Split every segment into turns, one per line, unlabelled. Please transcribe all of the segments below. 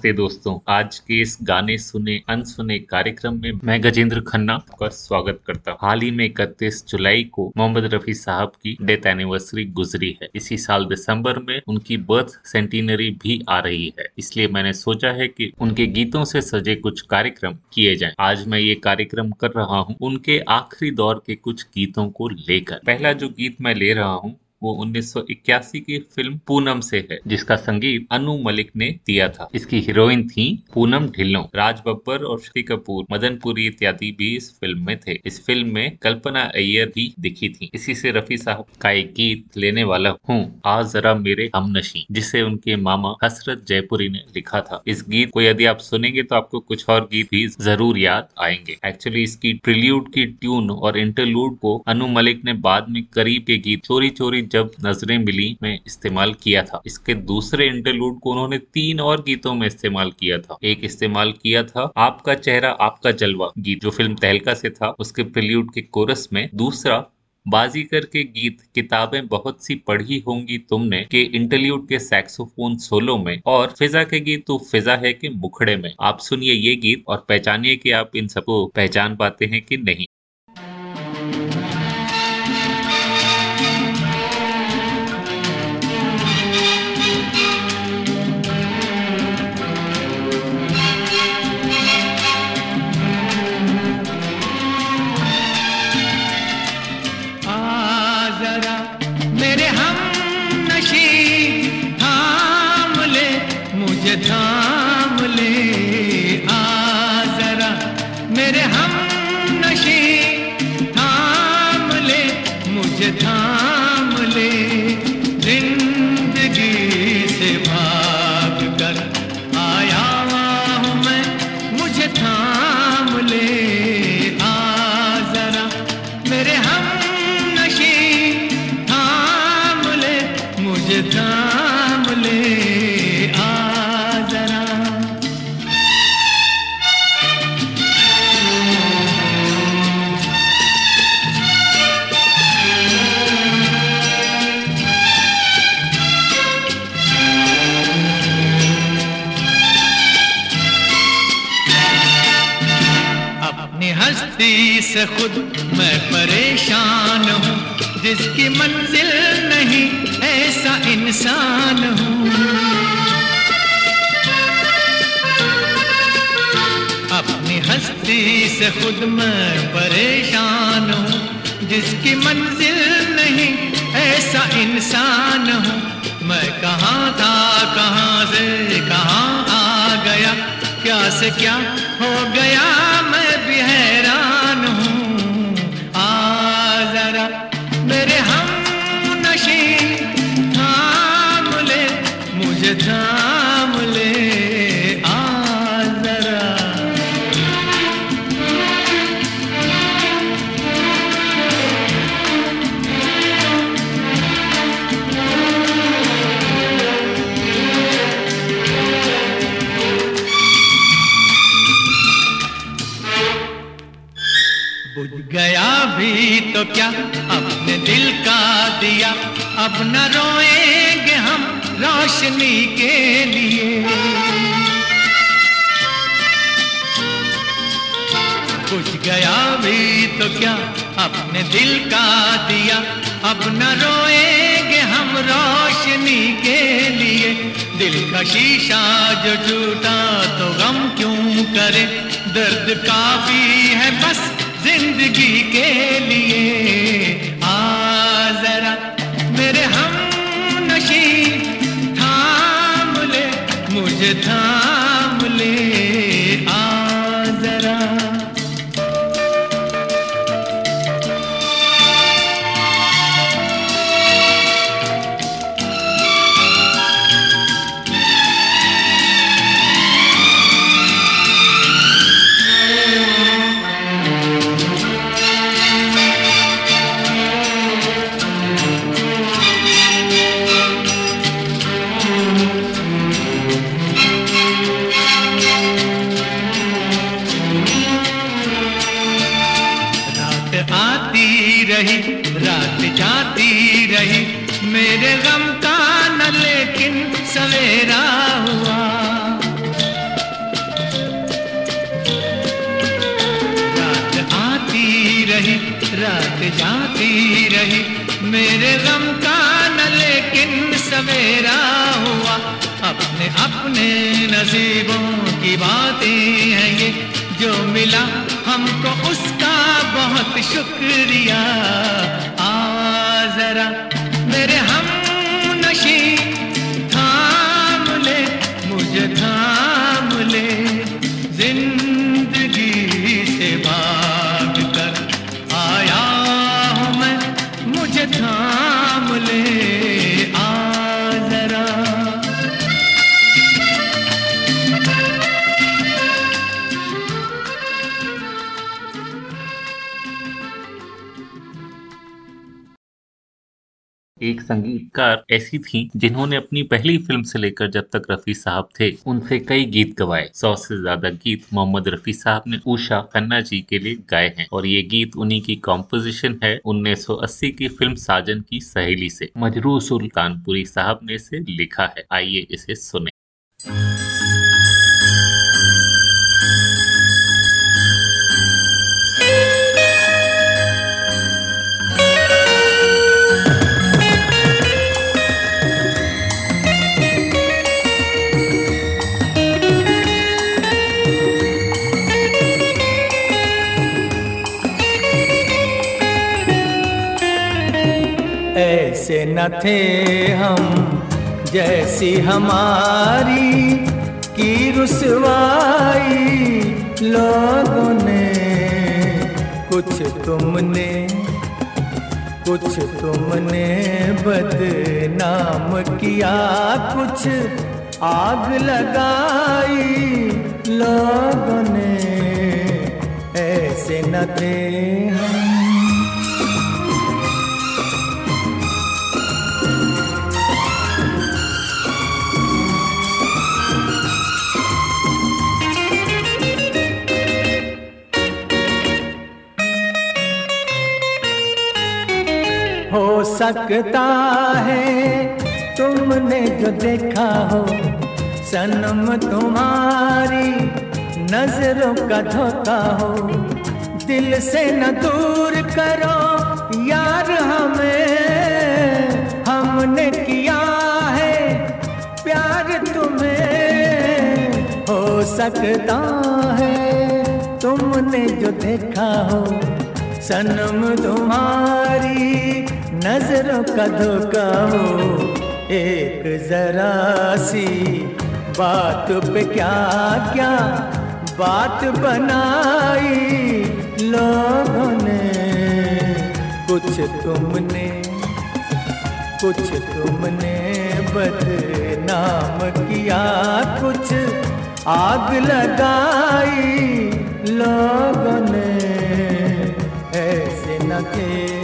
नमस्ते दोस्तों। आज के इस गाने सुने, अनसुने कार्यक्रम में मैं गजेंद्र खन्ना का स्वागत करता हूँ। हाल ही में इकतीस जुलाई को मोहम्मद रफी साहब की डेथ एनिवर्सरी गुजरी है। इसी साल दिसंबर में उनकी बर्थ सेंटिनरी भी आ रही है। इसलिए मैंने सोचा है कि उनके गीतों से सजे कुछ कार्यक्रम किए जाए। आज मैं ये कार्यक्रम कर रहा हूँ उनके आखिरी दौर के कुछ गीतों को लेकर। पहला जो गीत मैं ले रहा हूँ वो 1981 की फ़िल्म पूनम से है, जिसका संगीत अनु मलिक ने दिया था। इसकी हीरोइन थी पूनम ढिल्लो। राज बब्बर और श्री कपूर, मदनपुरी इत्यादि भी इस फ़िल्म में थे। इस फ़िल्म में कल्पना अय्यर भी दिखी थी। इसी से रफी साहब का एक गीत लेने वाला हूँ आज जरा मेरे हमनशी, जिसे उनके मामा हसरत जयपुरी ने लिखा था। इस गीत को यदि आप सुनेंगे तो आपको कुछ और गीत भी ज़रूर याद आएँगे। एक्चुअली इसकी ट्रिल्यूड की ट्यून और इंटरलूड को अनु मलिक ने बाद में करीब के गीत चोरी चोरी जब नज़रें मिली में इस्तेमाल किया था। इसके दूसरे इंटरलूड को उन्होंने तीन और गीतों में इस्तेमाल किया था। एक इस्तेमाल किया था आपका चेहरा, आपका जलवा गीत, जो फ़िल्म तहलका से था। उसके प्रिल्यूड के कोरस में दूसरा बाजीगर के गीत, किताबें बहुत सी पढ़ी होंगी तुमने, के इंटरल्यूड के सैक्सोफोन सोलो में और फिजा के गीत तो फिजा है के मुखड़े में। आप सुनिए ये गीत और पहचानिए कि आप इन सबको पहचान पाते हैं कि नहीं। Time.
से खुद मैं परेशान हूँ। जिसकी मंजिल नहीं, ऐसा इंसान हूँ। अपनी हस्ती से खुद मैं परेशान हूँ। जिसकी मंजिल नहीं, ऐसा इंसान हूँ। मैं कहाँ था, कहाँ से, कहाँ आ गया, क्या से क्या हो गया, मैं भी हैरान रोशनी के लिए। कुछ गया भी तो क्या अपने दिल का दिया। अब न रोएँगे हम रोशनी के लिए। दिल का शीशा जो टूटा तो गम क्यों करे? दर्द काफ़ी है बस ज़िंदगी के लिए।
बातें हैं ये जो मिला हमको उसका बहुत शुक्रिया। आ जरा
एक संगीतकार ऐसी थी जिन्होंने अपनी पहली फ़िल्म से लेकर जब तक रफी साहब थे, उनसे कई गीत गवाए। सौ से ज़्यादा गीत मोहम्मद रफी साहब ने उषा खन्ना जी के लिए गाए हैं और ये गीत उन्हीं की कॉम्पोजिशन है 1980 की फ़िल्म साजन की सहेली से। मजरू सुल्तानपुरी साहब ने इसे लिखा है। आइए इसे सुने।
थे हम, जैसी हमारी की रुसवाई। लोगों ने कुछ तुमने कुछ तुमने बदनाम किया, कुछ आग लगाई। लोगों ने ऐसे न थे सकता है। तुमने जो देखा हो, सनम तुम्हारी नज़रों का धोखा हो। दिल से न दूर करो, यार हमें, हमने किया है प्यार तुम्हें। हो सकता है तुमने जो देखा हो, सनम तुम्हारी नज़रों का धोखा हो। एक जरा सी बात पे क्या क्या बात बनाई लोगों ने। कुछ तुमने कुछ तुमने बदनाम किया, कुछ आग लगाई लोगों ने। ऐसे न थे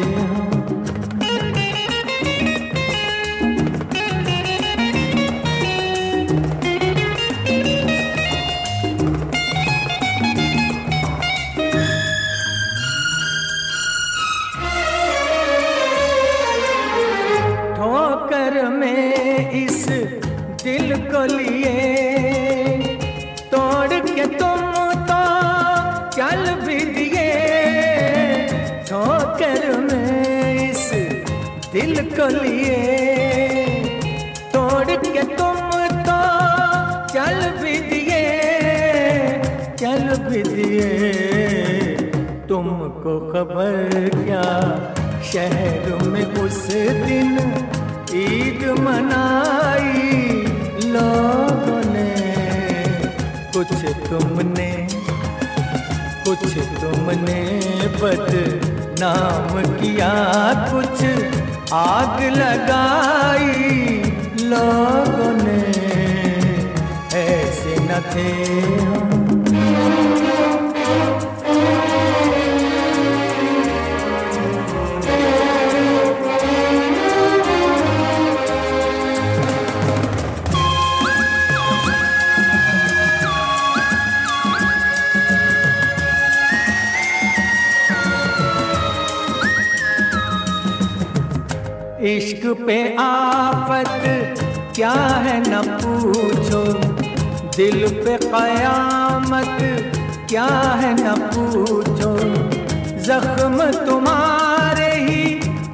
लिए तोड़ के तुम तो चल भी दिए चल भी दिए तुमको खबर क्या, शहर में उस दिन ईद मनाई लोगों ने? कुछ तुमने कुछ तुमने बदनाम किया, कुछ आग लगाई लोगों ने ऐसे न थे हम। इश्क पे आफत क्या है न पूछो। दिल पे कयामत क्या है न पूछो। जख्म तुम्हारे ही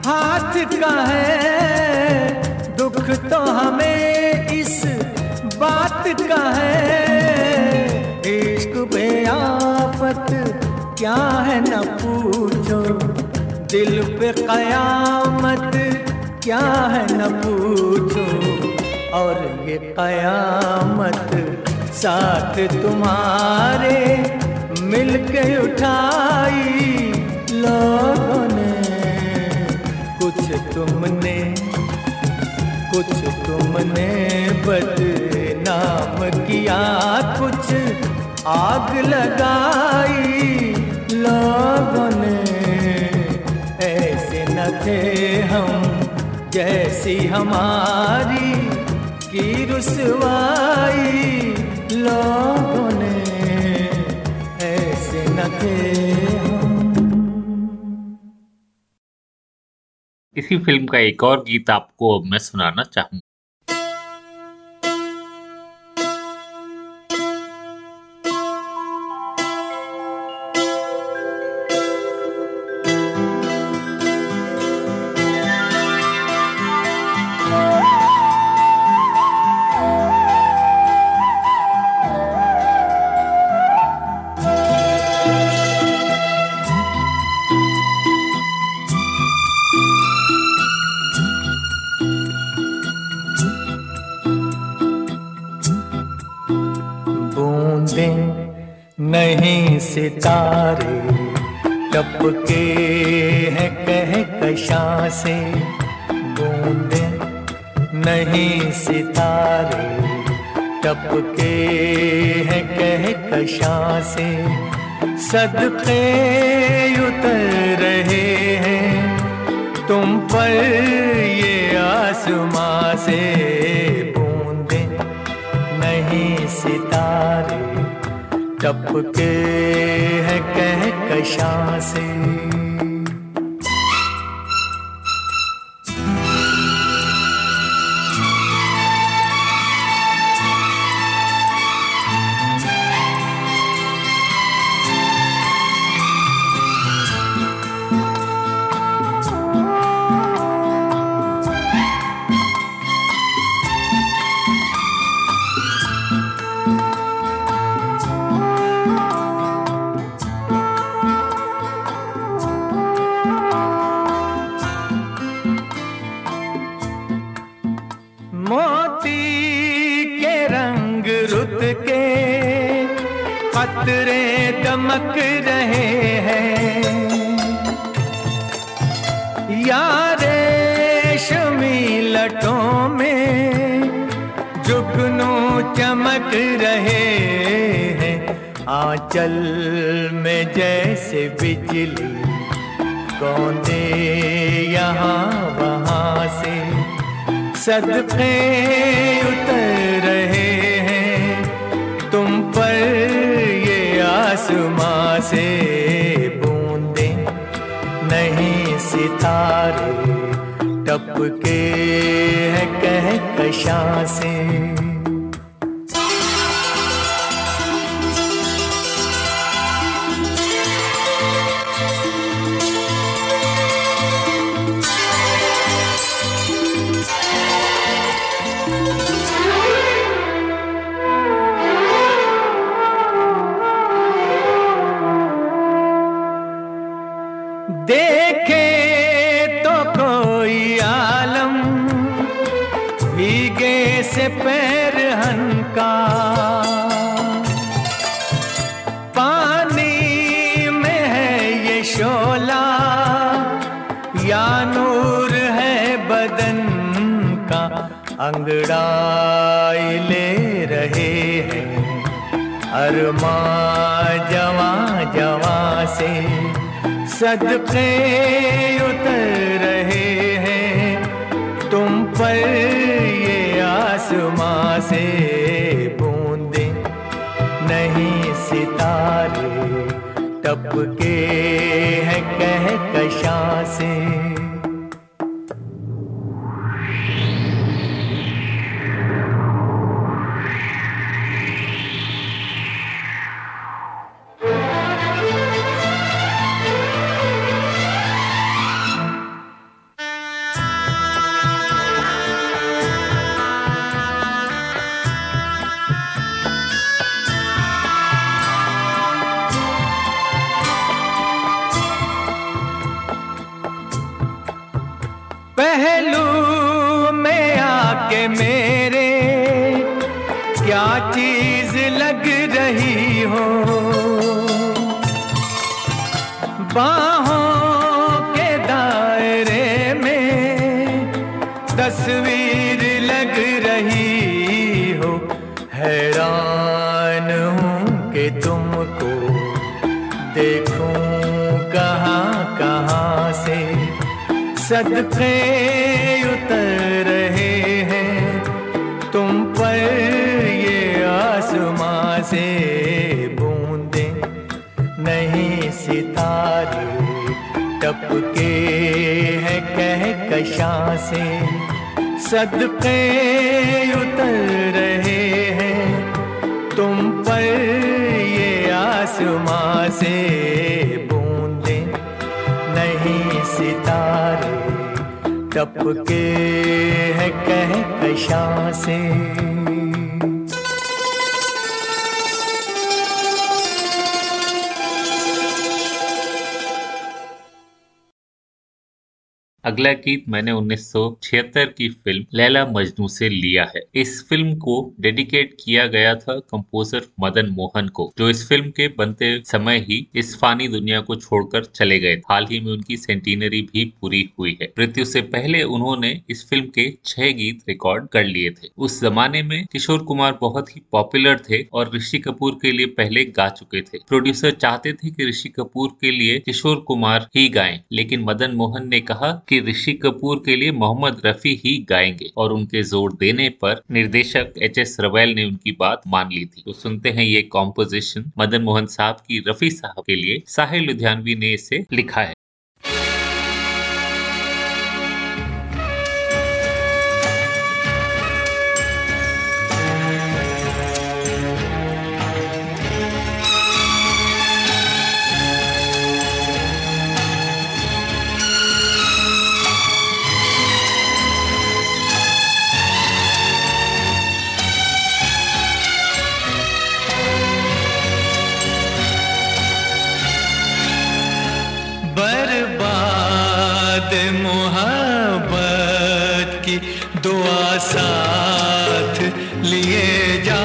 हाथ का है। दुख तो हमें इस बात का है। इश्क पे आफत क्या है न पूछो। दिल पे कयामत क्या है न पूछो? और ये कयामत साथ तुम्हारे मिलके उठाई लोगों ने। कुछ तुमने कुछ तुमने बदनाम किया, कुछ आग लगाई लोगों ने। ऐसे न थे हम जैसी हमारी की रुसवाई लोगों ने, ऐसे न थे
इसी फ़िल्म का एक और गीत आपको मैं सुनाना चाहूँ
यारे शमी लटों में जुगनू चमक रहे हैं। आंचल में जैसे बिजली, कौंदे यहाँ वहाँ से सदके उतर रहे हैं। तुम पर ये आसमां से सितारे टपके हैं कह कशा से। सदके उतर रहे हैं। तुम पर ये आसमां से बूंदे नहीं सितारे टपके हैं कह कशा से।
आके मेरे, क्या चीज़ लग रही हो? बाहों के दायरे में तस्वीर लग रही हो। हैरान हूँ कि तुमको देखूँ कहाँ कहाँ से सदके उतर रहे से बूंदे, नहीं सितारे टपके हैं कह कशा से। सदके उतर रहे हैं तुम पर ये आसमां से बूंदे, नहीं सितारे टपके हैं कह कशा से।
अगला गीत मैंने 1976 की फ़िल्म लैला मजनू से लिया है। इस फ़िल्म को डेडिकेट किया गया था कंपोजर मदन मोहन को, जो इस फ़िल्म के बनते समय ही इस फानी दुनिया को छोड़कर चले गए हाल ही में उनकी सेंटिनरी भी पूरी हुई है। मृत्यु से पहले उन्होंने इस फ़िल्म के छह गीत रिकॉर्ड कर लिए थे। उस जमाने में किशोर कुमार बहुत ही पॉपुलर थे और ऋषि कपूर के लिए पहले गा चुके थे। प्रोड्यूसर चाहते थे कि ऋषि कपूर के लिए किशोर कुमार ही गाएँ, लेकिन मदन मोहन ने कहा कि ऋषि कपूर के लिए मोहम्मद रफी ही गाएँगे और उनके ज़ोर देने पर निर्देशक एच एस रवैल ने उनकी बात मान ली थी। तो सुनते हैं ये कॉम्पोजिशन मदन मोहन साहब की रफी साहब के लिए। साहिल लुधियानवी ने इसे लिखा है।
दुआ साथ लिए जा।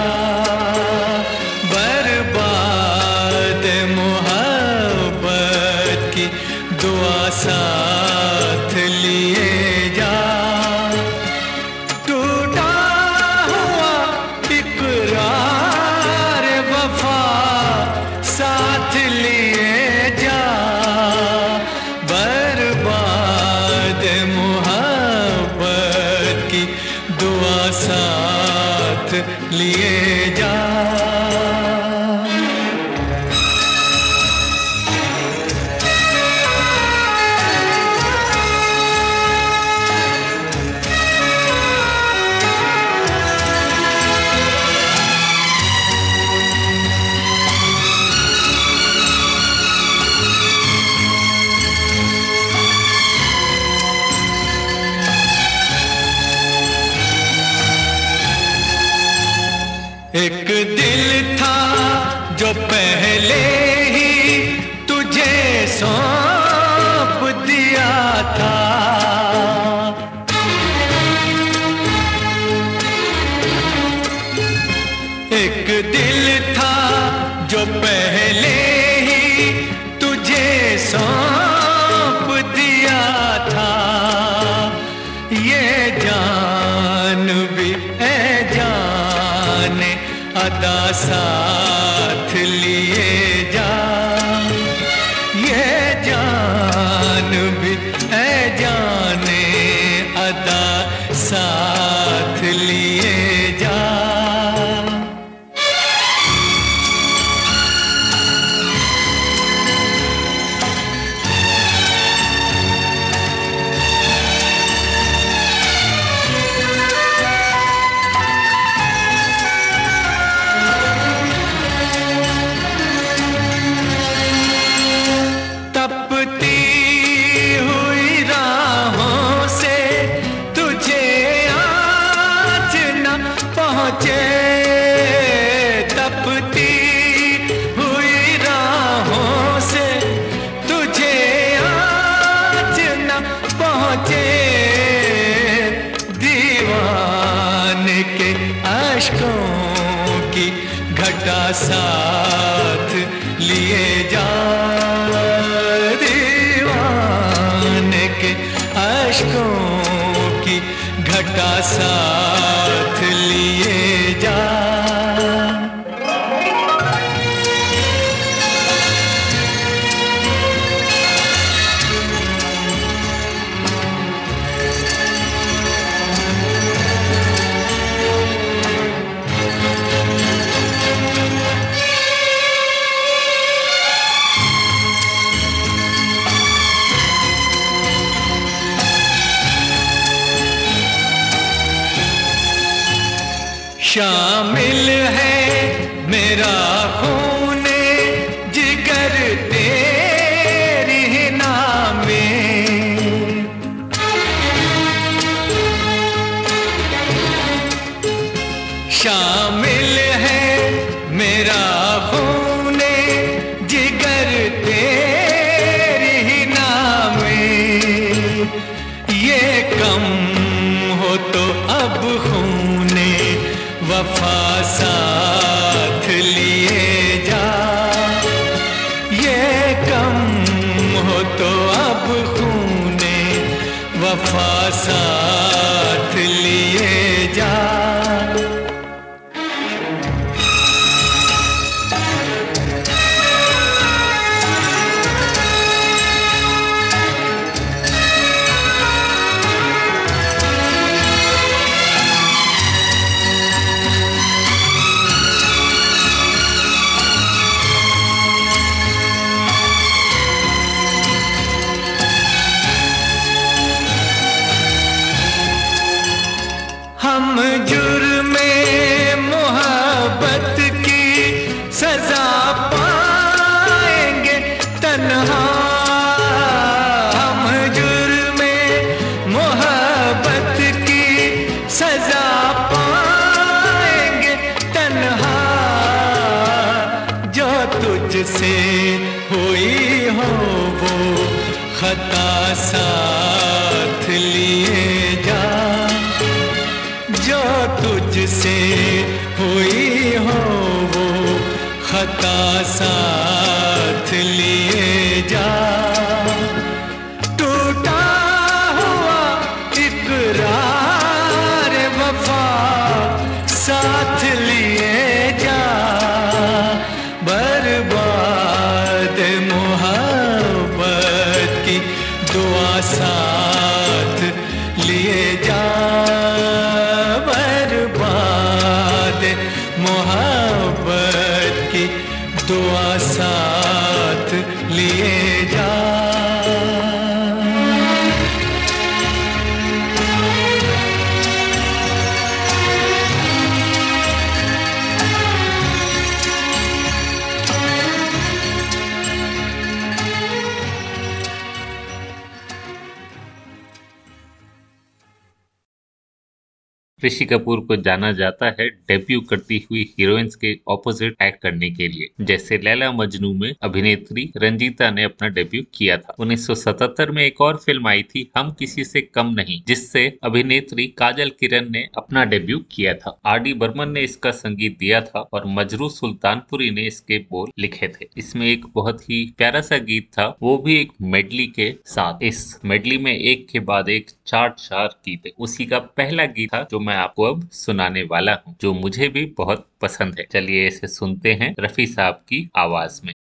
कपूर को जाना जाता है डेब्यू करती हुई हीरोइंस के ऑपोजिट एक्ट करने के लिए, जैसे लैला मजनू में अभिनेत्री रंजीता ने अपना डेब्यू किया था। 1977 में एक और फ़िल्म आई थी, हम किसी से कम नहीं, जिससे अभिनेत्री काजल किरण ने अपना डेब्यू किया था। आर डी बर्मन ने इसका संगीत दिया था और मजरू सुल्तानपुरी ने इसके बोल लिखे थे। इसमें एक बहुत ही प्यारा सा गीत था, वो भी एक मेडली के साथ। इस मेडली में एक के बाद एक चार चार गीत। उसी का पहला गीत था, जो मैं आपको अब सुनाने वाला हूँ, जो मुझे भी बहुत पसंद है। चलिए इसे सुनते हैं रफी साहब की आवाज़ में।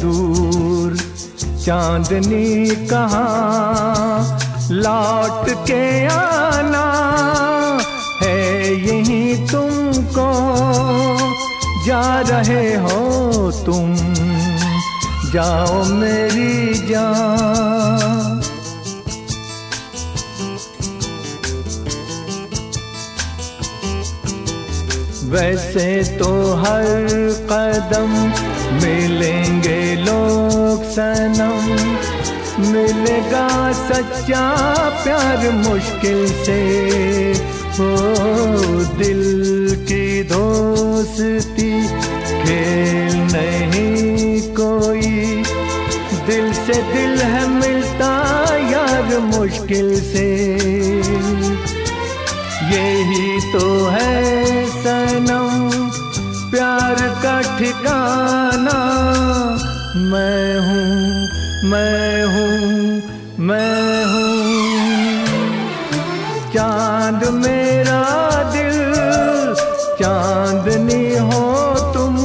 दूर। चांदनी कहाँ लौट के आना है यही तुमको। जा रहे हो तुम, जाओ मेरी जान। वैसे तो हर कदम मिलेंगे लोग सनम। मिलेगा सच्चा प्यार मुश्किल से। हो दिल की दोस्ती, खेल नहीं कोई। दिल से दिल है मिलता यार मुश्किल से। यही तो है सनम। प्यार का ठिकाना। मैं हूँ मैं हूँ मैं हूँ। चाँद मेरा दिल चांदनी हो तुम।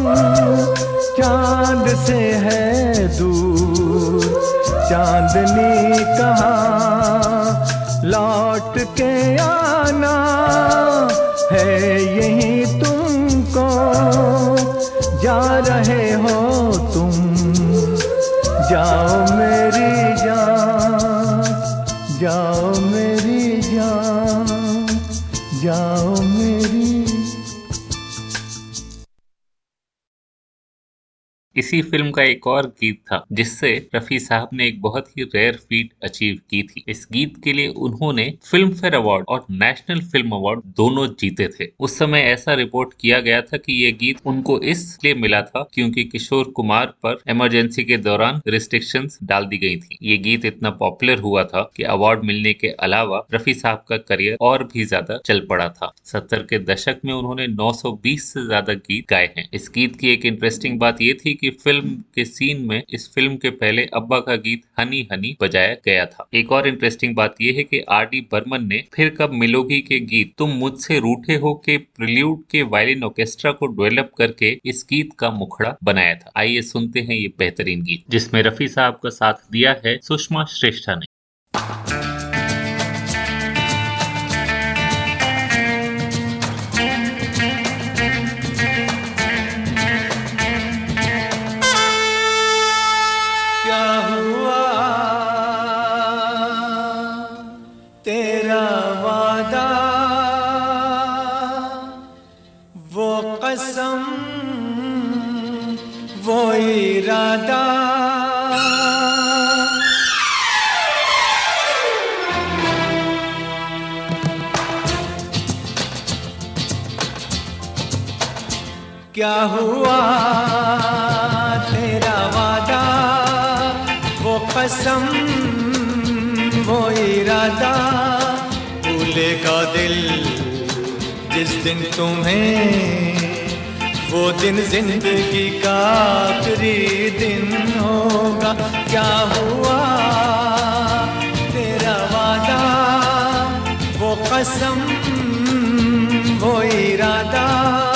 चाँद से है दूर चांदनी कहाँ। लौट के आना है यही जा रहे हो तुम। जाओ मेरी जान जाओ
इसी फ़िल्म का एक और गीत था, जिससे रफी साहब ने एक बहुत ही रेयर फीट अचीव की थी। इस गीत के लिए उन्होंने फ़िल्म फेयर अवार्ड और नेशनल फ़िल्म अवार्ड दोनों जीते थे। उस समय ऐसा रिपोर्ट किया गया था कि ये गीत उनको इसलिए मिला था क्योंकि किशोर कुमार पर इमरजेंसी के दौरान रिस्ट्रिक्शन डाल दी गई थी। ये गीत इतना पॉपुलर हुआ था की अवार्ड मिलने के अलावा रफी साहब का करियर और भी ज़्यादा चल पड़ा था। सत्तर के दशक में उन्होंने 920 से ज़्यादा गीत गाए हैं। इस गीत की एक इंटरेस्टिंग बात ये थी कि फ़िल्म के सीन में, इस फ़िल्म के पहले अब्बा का गीत हनी हनी बजाया गया था। एक और इंटरेस्टिंग बात यह है कि आर डी बर्मन ने फिर कब मिलोगी के गीत, तुम मुझसे रूठे हो के प्रिल्यूड के वायलिन ऑर्केस्ट्रा को डेवलप करके इस गीत का मुखड़ा बनाया था। आइए सुनते हैं ये बेहतरीन गीत, जिसमें रफी साहब का साथ दिया है सुषमा श्रेष्ठा ने।
क्या हुआ तेरा वादा? वो कसम वो इरादा। भूलेगा दिल जिस दिन तुम्हें वो दिन ज़िंदगी का आखिरी दिन होगा। क्या हुआ? तेरा वादा, वो कसम, वो इरादा।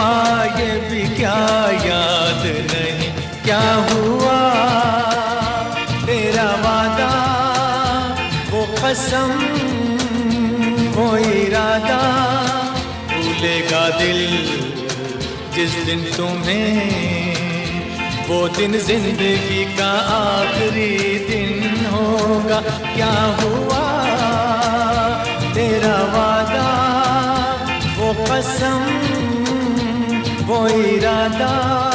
बेवफा ये भी क्या याद नहीं? क्या हुआ? तेरा वादा, वो कसम, वो इरादा भूलेगा दिल जिस दिन तुम्हें, वो दिन ज़िंदगी का आखिरी दिन होगा। क्या हुआ? तेरा वादा, वो कसम वो इरादा ओ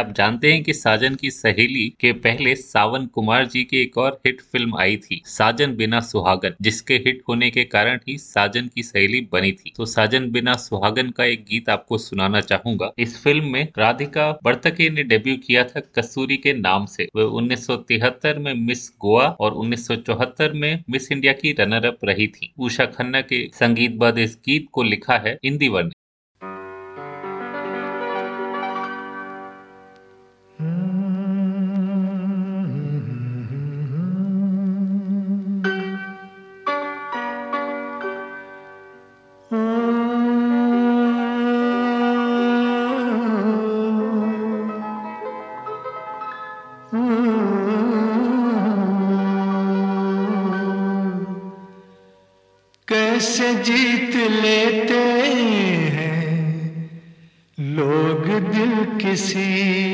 आप जानते हैं कि साजन की सहेली के पहले सावन कुमार जी की एक और हिट फ़िल्म आई थी, साजन बिना सुहागन, जिसके हिट होने के कारण ही साजन की सहेली बनी थी। तो साजन बिना सुहागन का एक गीत आपको सुनाना चाहूँगा। इस फ़िल्म में राधिका बर्तके ने डेब्यू किया था कस्तूरी के नाम से। वह 1973 में मिस गोवा और 1974 में मिस इंडिया की रनर अप रही थी। उषा खन्ना के संगीत बाद इस गीत को लिखा है इंदिवर
ने। कैसे जीत लेते हैं। लोग दिल किसी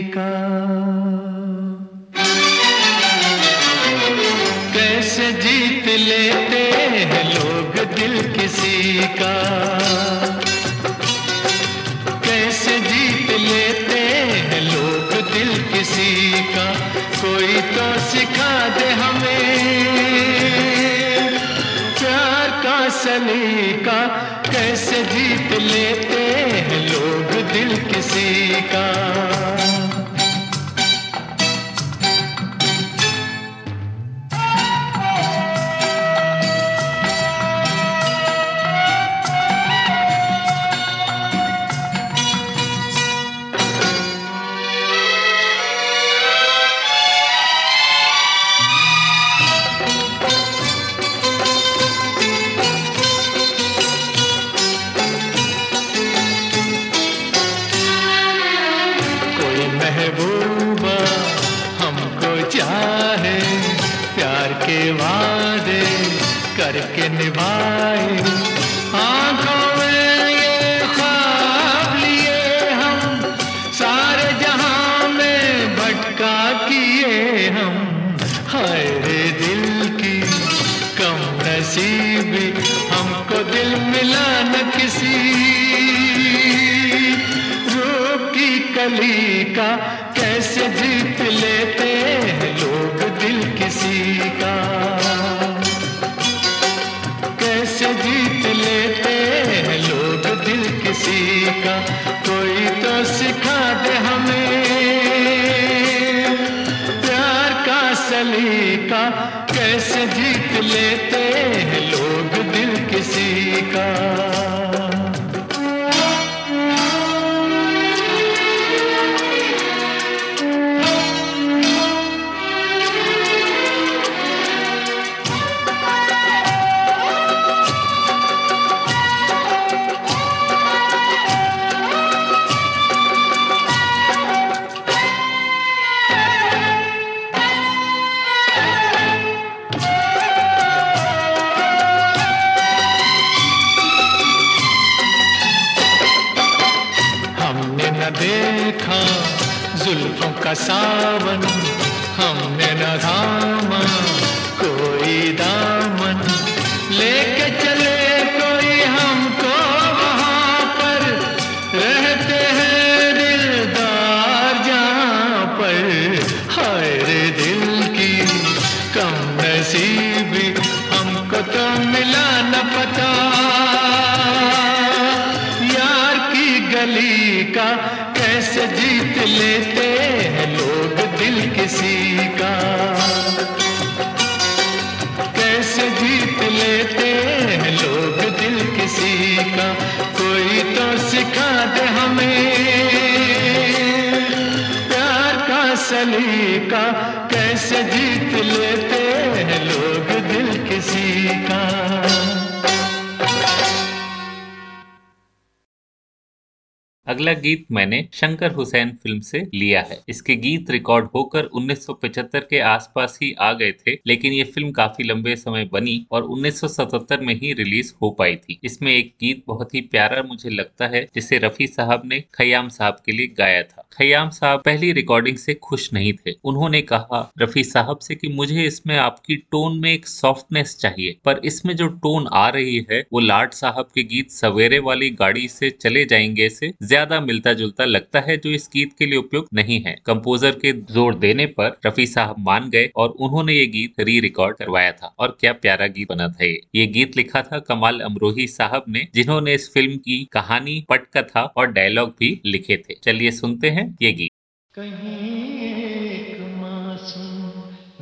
गीत मैंने शंकर हुसैन फ़िल्म से लिया है। इसके गीत रिकॉर्ड होकर 1975 के आसपास ही आ गए थे, लेकिन ये फ़िल्म काफ़ी लंबे समय बनी और 1977 में ही रिलीज़ हो पाई थी। इसमें एक गीत बहुत ही प्यारा मुझे लगता है, जिसे रफी साहब ने खयाम साहब के लिए गाया था। खयाम साहब पहली रिकॉर्डिंग से खुश नहीं थे। उन्होंने कहा रफी साहब से कि मुझे इसमें आपकी टोन में एक सॉफ्टनेस चाहिए, पर इसमें जो टोन आ रही है, वो लाट साहब के गीत सवेरे वाली गाड़ी से चले जाएँगे से ज़्यादा मिलता जुलता लगता है जो इस गीत के लिए उपयुक्त नहीं है। कंपोजर के ज़ोर देने पर रफी साहब मान गए और उन्होंने ये गीत री रिकॉर्ड करवाया था। और क्या प्यारा गीत बना था ये। ये गीत लिखा था कमाल अमरोही साहब ने, जिन्होंने इस फ़िल्म की कहानी, पटकथा और डायलॉग भी लिखे थे। चलिए सुनते हैं ये गीत।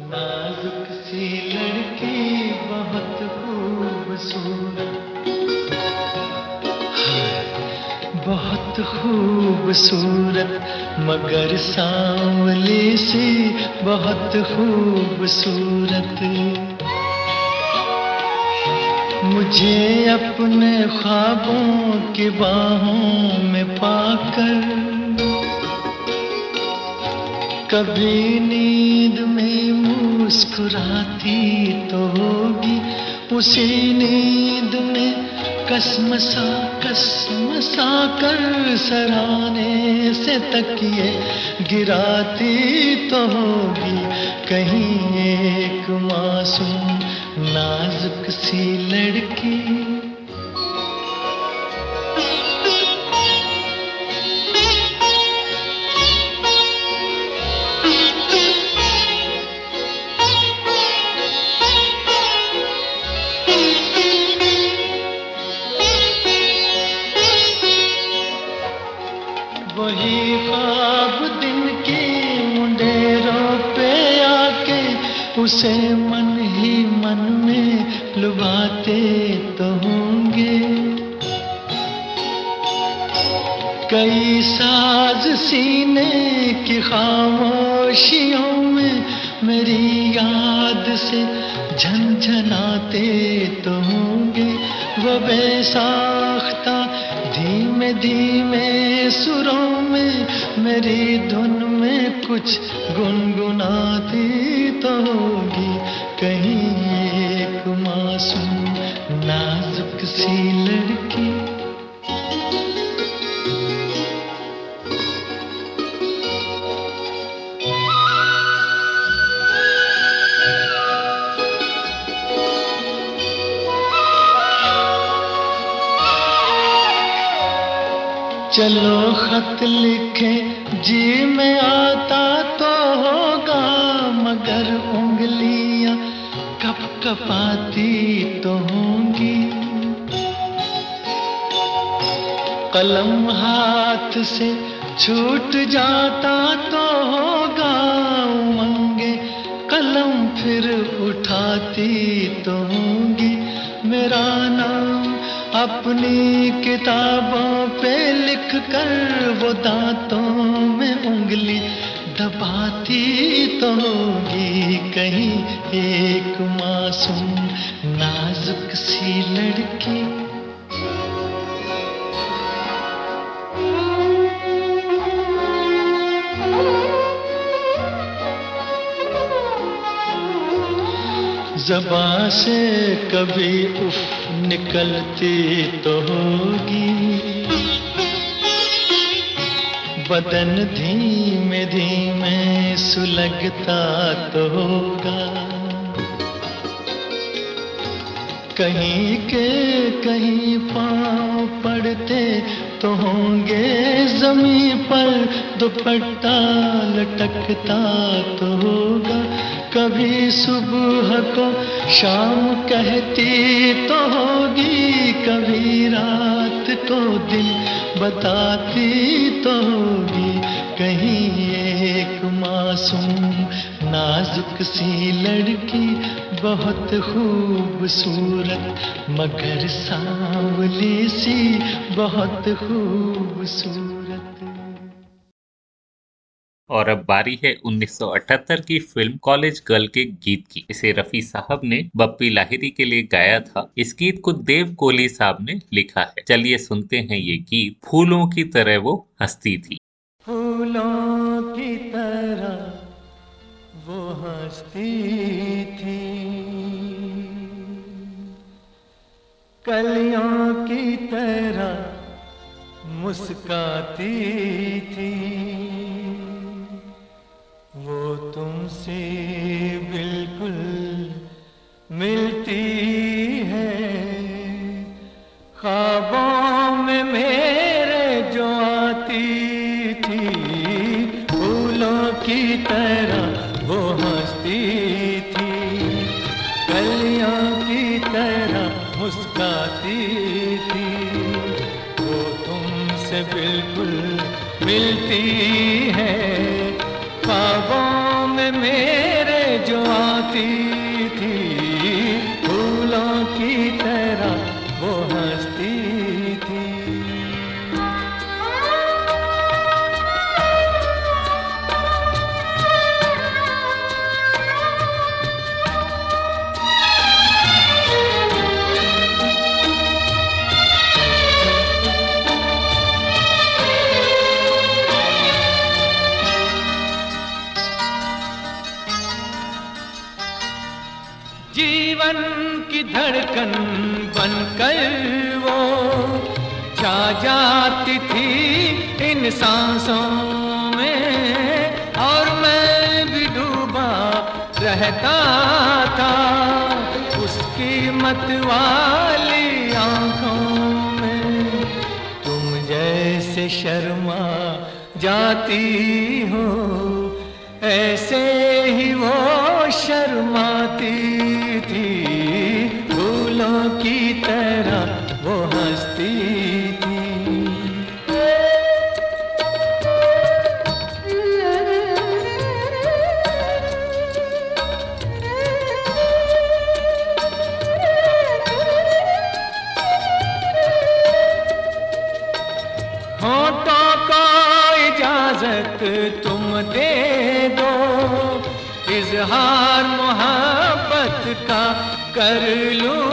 नाजुक सी लड़की बहुत खूबसूरत बहुत खूबसूरत, मगर सांवली से बहुत खूबसूरत। मुझे अपने ख्वाबों के बाहों में पाकर, कभी नींद में मुस्कुराती तो होगी, उसी नींद में कसमसा कसमसा कर सराने से तकिए गिराती तो होगी कहीं एक मासूम नाजुक सी लड़की। चलो खत लिखे, जी में आता तो होगा, मगर उंगलियाँ कप कपाती तो होंगी। कलम हाथ से छूट जाता तो होगा, उमंगे कलम फिर उठाती तो होंगी। मेरा अपनी किताबों पे लिख कर वो दांतों में उंगली दबाती तो होगी कहीं एक मासूम नाजुक सी लड़की। जबा से कभी उफ निकलती तो होगी। बदन धीमे धीमे सुलगता तो होगा। कहीं के कहीं पाँव पड़ते तो होंगे जमी पर, दुपट्टा लटकता तो होगा। कभी सुबह को शाम कहती तो होगी, कभी रात को दिन बताती तो होगी। कहीं एक मासूम, नाजुक सी लड़की, बहुत खूबसूरत, मगर सांवली सी, बहुत खूबसूरत।
और अब बारी है 1978 की फ़िल्म कॉलेज गर्ल के गीत की। इसे रफी साहब ने बप्पी लाहिरी के लिए गाया था। इस गीत को देव कोहली साहब ने लिखा है। चलिए सुनते हैं ये गीत। फूलों की तरह वो हंसती थी।
फूलों की तरह वो हंसती थी। कलियों की तरह मुस्काती थी। वो तुमसे बिल्कुल मिलती है। ख्वाबों आती सांसों में और मैं भी डूबा रहता था। उसकी मत वाली आँखों में तुम जैसे शर्मा जाती हो, ऐसे कर लूँ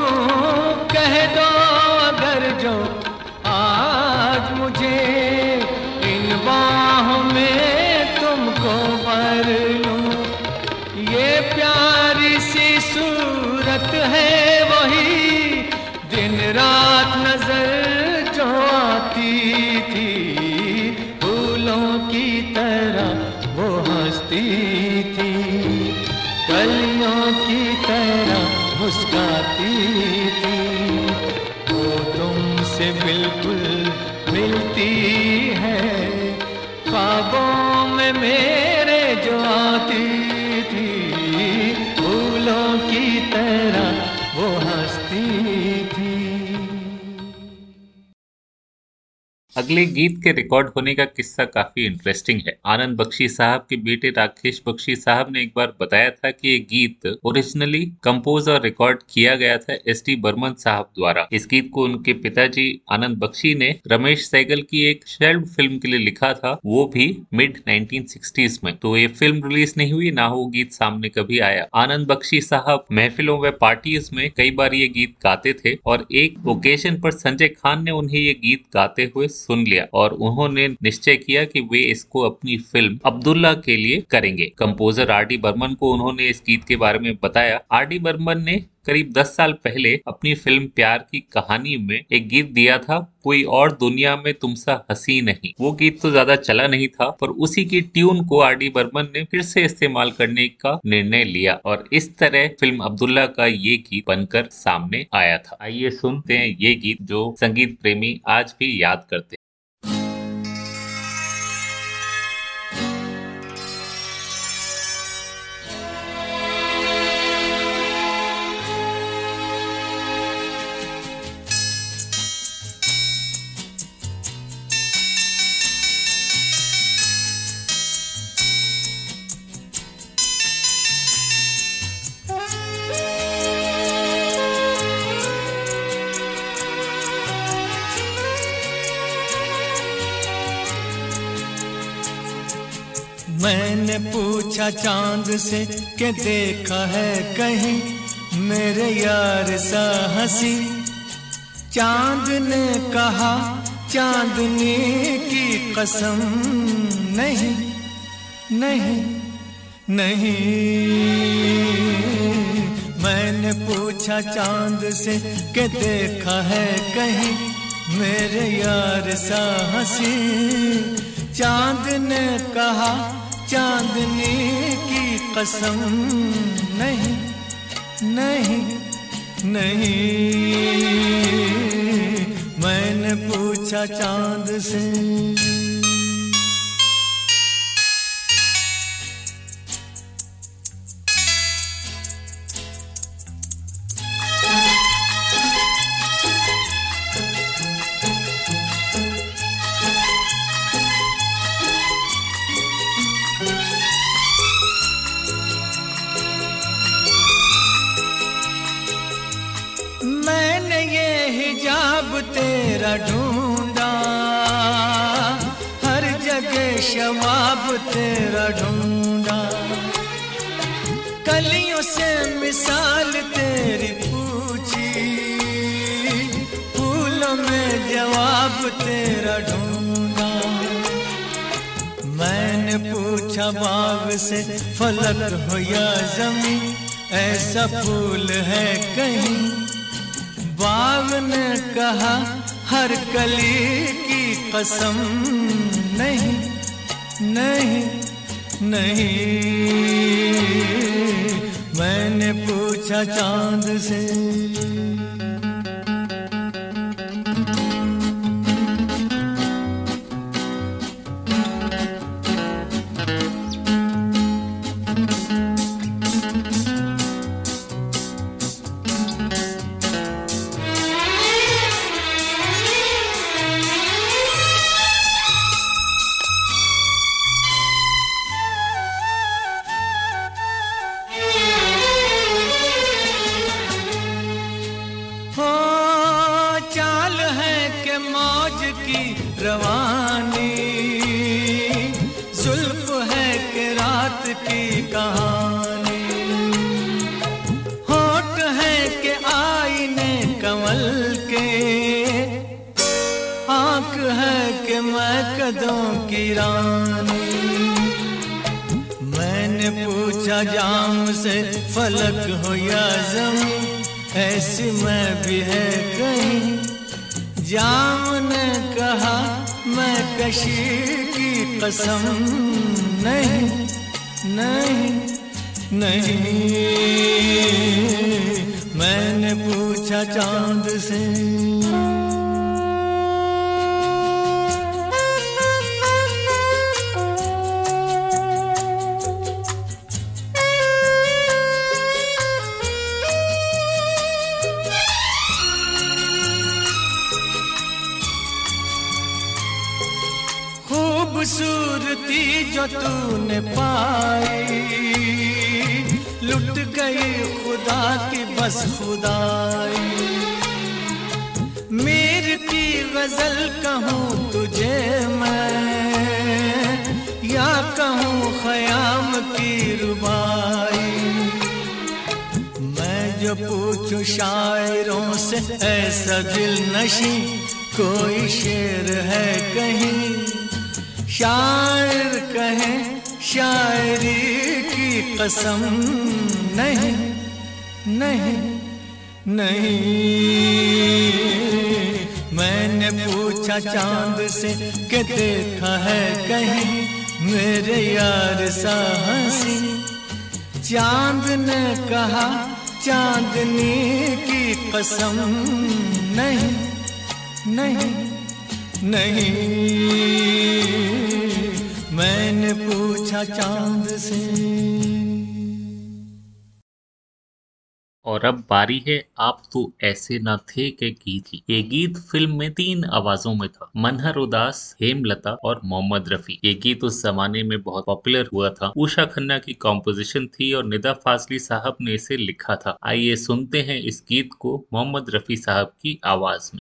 अगले गीत के रिकॉर्ड होने का किस्सा काफ़ी इंटरेस्टिंग है। आनंद बख्शी साहब के बेटे राकेश बख्शी साहब ने एक बार बताया था कि ये गीत ओरिजिनली कंपोज और रिकॉर्ड किया गया था एस टी बर्मन साहब द्वारा। इस गीत को उनके पिताजी आनंद बख्शी ने रमेश सैगल की एक शेल्ड फ़िल्म के लिए लिखा था, वो भी मिड 1960s में। तो ये फ़िल्म रिलीज़ नहीं हुई, ना वो गीत सामने कभी आया। आनंद बख्शी साहब महफिलों व पार्टीज़ में कई बार ये गीत गाते थे और एक ओकेजन पर संजय खान ने उन्हें ये गीत गाते हुए सुन लिया और उन्होंने निश्चय किया कि वे इसको अपनी फ़िल्म अब्दुल्ला के लिए करेंगे। कंपोजर आर डी बर्मन को उन्होंने इस गीत के बारे में बताया। आर डी बर्मन ने करीब 10 साल पहले अपनी फ़िल्म प्यार की कहानी में एक गीत दिया था, कोई और दुनिया में तुमसा हसी नहीं। वो गीत तो ज़्यादा चला नहीं था, पर उसी की ट्यून को आर डी बर्मन ने फिर से इस्तेमाल करने का निर्णय लिया और इस तरह फ़िल्म अब्दुल्ला का ये गीत बनकर सामने आया था। आइए सुनते हैं ये गीत जो संगीत प्रेमी आज भी याद करते
से के देखा है कहीं मेरे यार सा हँसी। चाँद ने कहा, चांदनी की कसम नहीं नहीं नहीं। मैंने पूछा, चाँद से के देखा है कहीं मेरे यार सा हँसी। चाँद ने कहा, चांदनी की कसम नहीं नहीं नहीं। मैंने पूछा चाँद से हिजाब तेरा ढूंढा। हर जगह शवाब तेरा ढूंढा। कलियों से मिसाल तेरी पूछी। फूलों में जवाब तेरा ढूंढा। मैंने पूछा, बाग से फलक हो या जमी ऐसा फूल है कहीं? बाग ने कहा हर कली की कसम नहीं नहीं नहीं। मैंने पूछा चाँद से होठ है के आईने कमल के। आँख है के मैं कदों की रानी। मैंने पूछा, जाम से फलक हो या ज़मीन ऐसी मैं भी है कहीं। जाम कहा, मैं कशी की कसम नहीं। नहीं नहीं। मैंने पूछा चाँद से। खूबसूरती जो तूने पाई। लुट गई खुदा की बस खुदाई। मीर की गज़ल कहूँ तुझे मैं, या कहूँ खयाम की रुबाई। मैं जो पूछूँ शायरों से, ऐसा दिल नशी, कोई शेर है कहीं। शायर कहे, शायरी की कसम नहीं नहीं नहीं। मैंने पूछा चाँद से कि देखा है कहीं? मेरे यार सा हँसी चाँद ने कहा, चांदनी की कसम नहीं नहीं नहीं। मैंने पूछा चाँद से।
और अब बारी है, आप तो ऐसे न थे के गीत की ये गीत फ़िल्म में तीन आवाजों में था। मनहर उदास, हेमलता और मोहम्मद रफी। ये गीत उस जमाने में बहुत पॉपुलर हुआ था। उषा खन्ना की कॉम्पोजिशन थी और निदा फाजली साहब ने इसे लिखा था। आइए सुनते हैं इस गीत को मोहम्मद रफी साहब की आवाज़ में।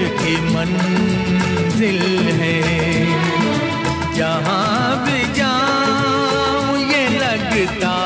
ज़िंदगी ये शामिल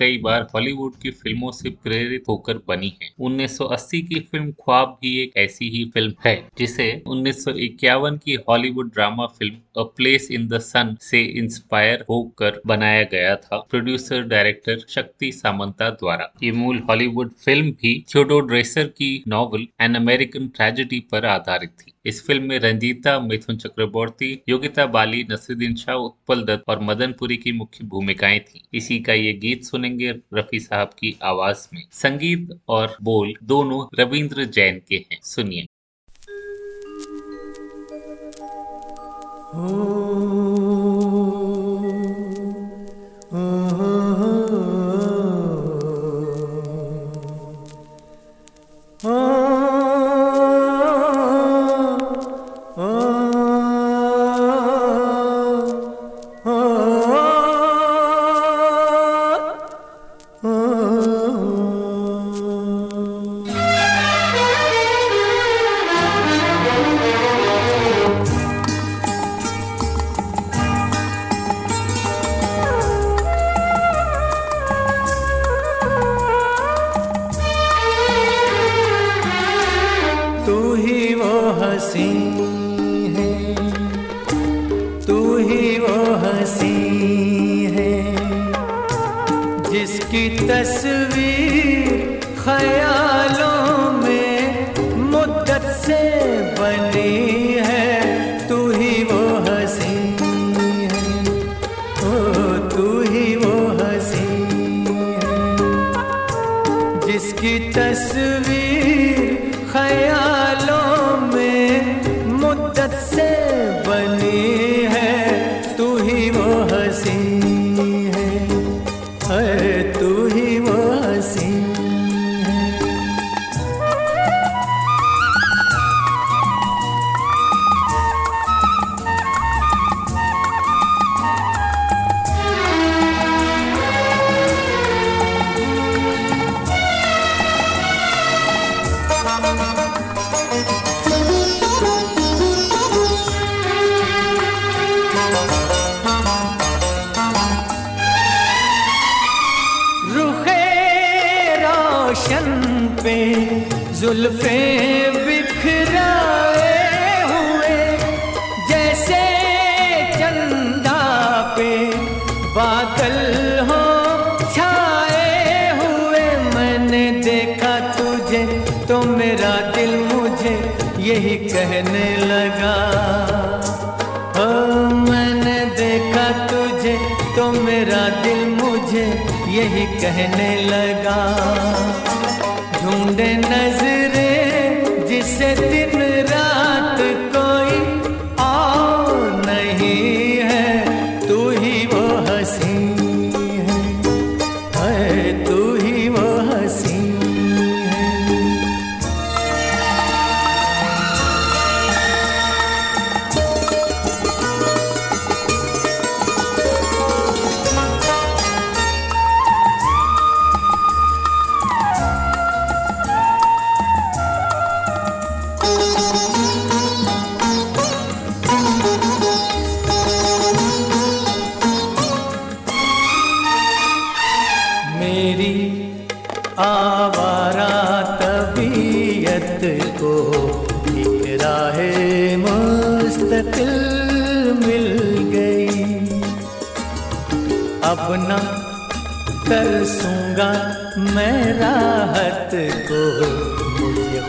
कई बार हॉलीवुड की फ़िल्मों से प्रेरित होकर बनी हैं। 1980 की फ़िल्म ख्वाब भी एक ऐसी ही फ़िल्म है, जिसे 1951 की Hollywood drama film a place in the sun से इंस्पायर होकर बनाया गया था प्रोड्यूसर डायरेक्टर शक्ति सामंता द्वारा ये मूल हॉलीवुड फ़िल्म भी थियोडोर ड्रेसर की नॉवल एन अमेरिकन ट्रेजेडी पर आधारित थी इस फ़िल्म में रंजीता, मिथुन चक्रवर्ती, योगिता बाली, नसरुद्दीन शाह, उत्पल दत्त और मदन पुरी की मुख्य भूमिकाएँ थी। इसी का ये गीत सुनेंगे रफी साहब की आवाज़ में। संगीत और बोल दोनों रविंद्र जैन के हैं। सुनिए।
तू रोशन पे जुल्फे बिखराए हुए, जैसे चंदा पे बादल हो छाए हुए। मैंने देखा तुझे तो मेरा दिल मुझे यही कहने लगा। ओ, मैंने देखा तुझे तो मेरा दिल मुझे यही कहने लगा। नजरे जिसे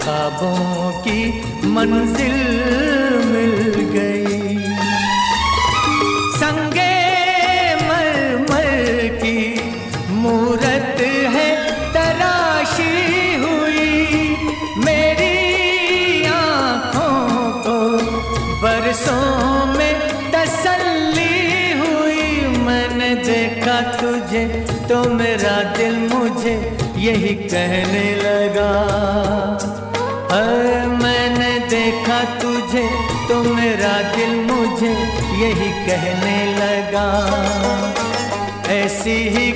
ख्वाबों की मंजिल मिल गई। संगे मरमर की मूरत है, तराशी हुई। मेरी आँखों को बरसों में तसल्ली हुई। मैंने देखा तुझे तो मेरा दिल मुझे यही कहने लगा। यही कहने लगा। ऐसी ही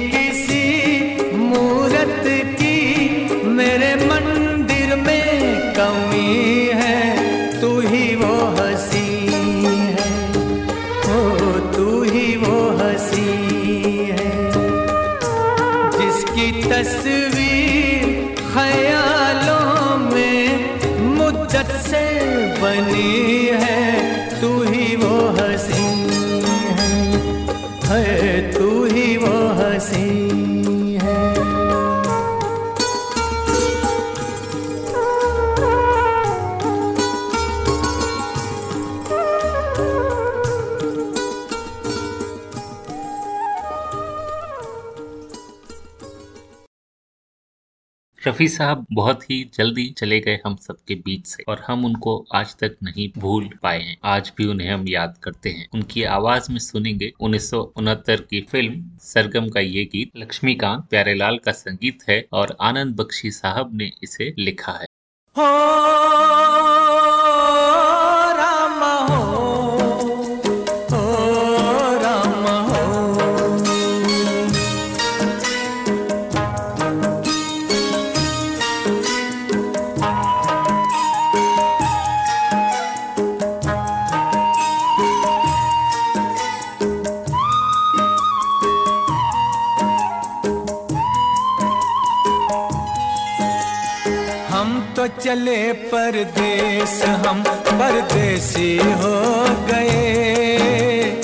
रफी साहब बहुत ही जल्दी चले गए हम सबके बीच से और हम उनको आज तक नहीं भूल पाए हैं। आज भी उन्हें हम याद करते हैं। उनकी आवाज़ में सुनेंगे उन्नीस सौ उनहत्तर की फ़िल्म सरगम का ये गीत, लक्ष्मीकांत प्यारेलाल का संगीत है और आनंद बख्शी साहब ने इसे लिखा है।
चले परदेस, हम परदेसी हो गए।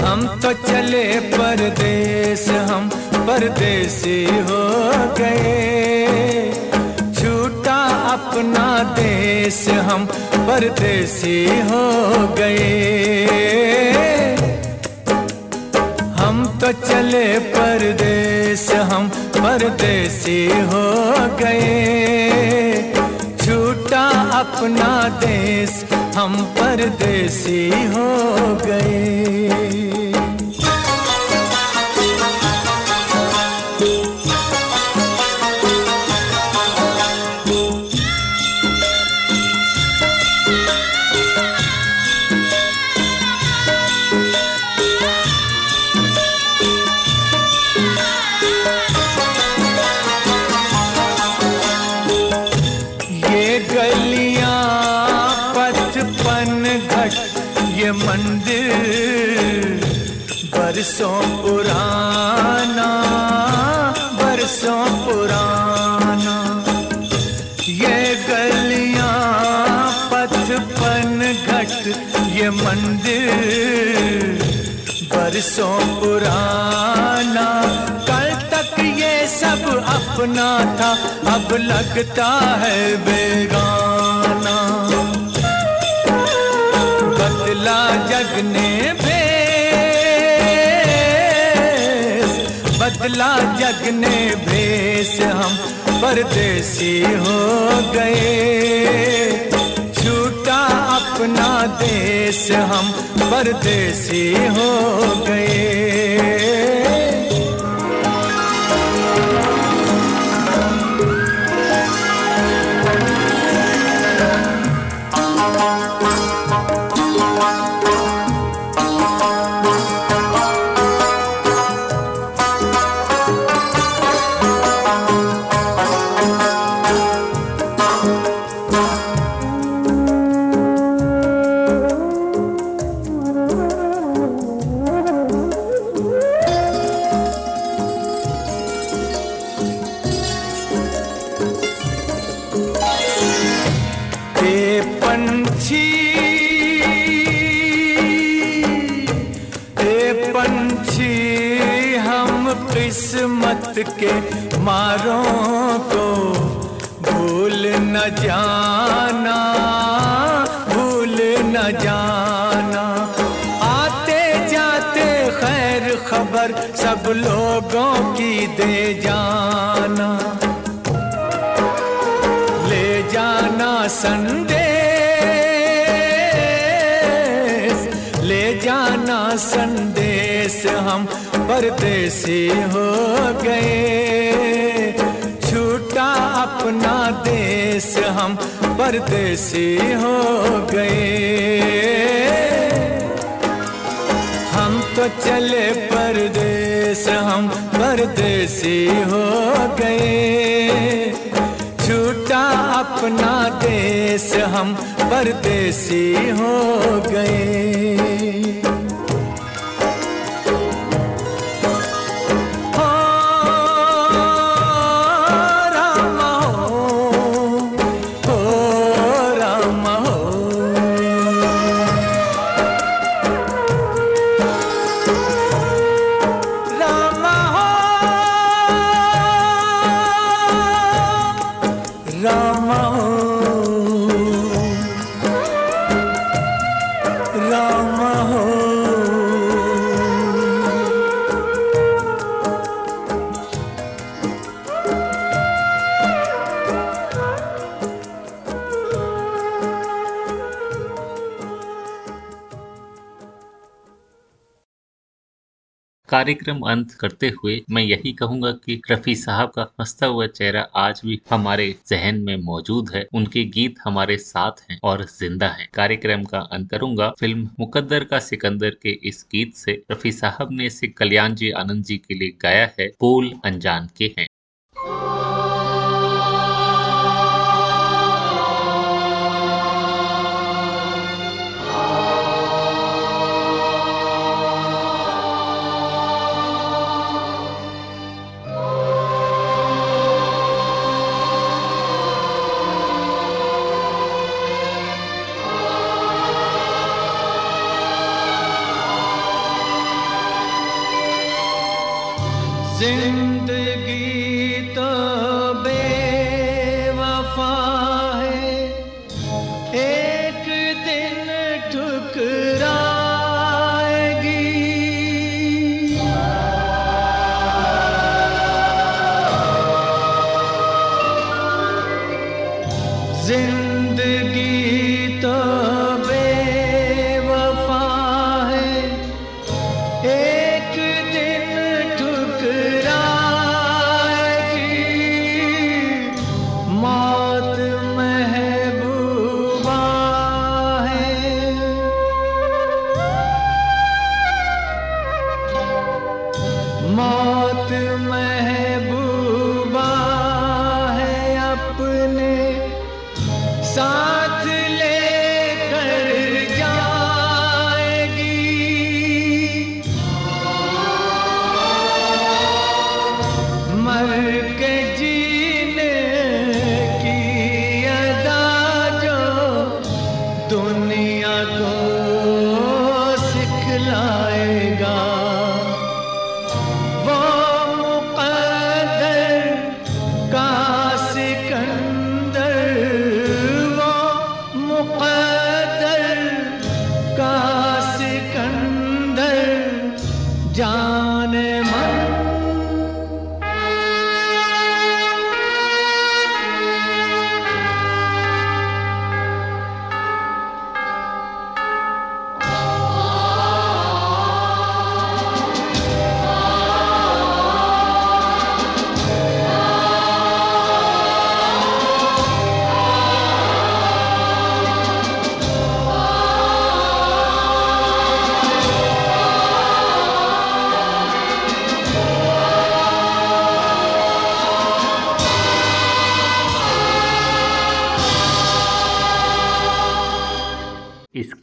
हम तो चले परदेस, हम परदेसी हो गए। छूटा अपना देश हम परदेसी हो गए। हम तो चले परदेस, हम परदेसी हो गए। छूटा अपना देश हम परदेसी हो गए। बरसों पुराना बरसों पुराना। ये गलियाँ पचपन घट, ये मंदिर बरसों पुराना। कल तक ये सब अपना था, अब लगता है बेगाना। बदला जग ने बदला जग ने भेष हम परदेसी हो गए। छूटा अपना देश हम परदेसी हो गए। मारों को भूल न जाना, भूल न जाना। आते जाते खैर खबर सब लोगों की दे जाना। ले जाना संदेश जाना संदेश हम परदेसी हो गए। छूटा अपना देश हम परदेसी हो गए। हम तो चले परदेश हम परदेसी हो गए। छूटा अपना देश हम परदेसी हो गए?
कार्यक्रम अंत करते हुए मैं यही कहूँगा कि रफी साहब का हंसता हुआ चेहरा आज भी हमारे जहन में मौजूद है। उनके गीत हमारे साथ हैं और ज़िंदा हैं। कार्यक्रम का अंत करूँगा। फ़िल्म मुकद्दर का सिकंदर के इस गीत से रफी साहब ने इसे कल्याण जी आनंद जी के लिए गाया है। बोल अनजान के हैं।
ज़िंदगी